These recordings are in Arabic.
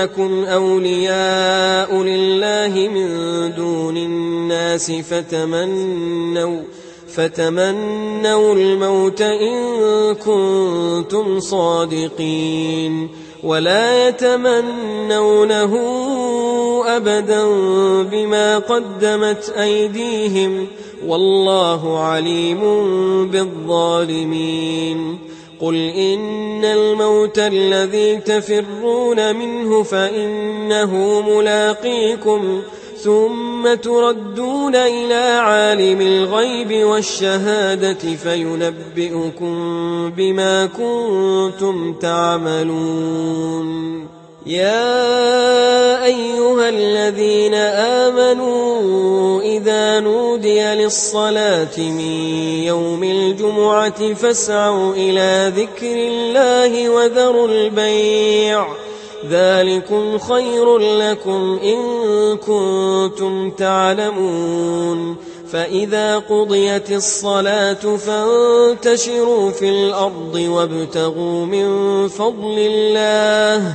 أنكم أولياء لله من دون الناس فتمنوا فتمنوا الموت إن كنتم صادقين ولا يتمنونه أبدا بما قدمت أيديهم والله عليم بالظالمين قل إن الموت الذي تفرون منه فإنه ملاقيكم ثم تردون إلى عالم الغيب والشهادة فينبئكم بما كنتم تعملون يا أيها الذين آمنوا إذا نودي للصلاة من يوم الجمعة فاسعوا إلى ذكر الله وذروا البيع. ذلكم خير لكم إن كنتم تعلمون. فإذا قضيت الصلاة فانتشروا في الأرض وابتغوا من فضل الله.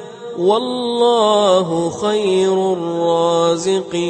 والله خير الرازقين.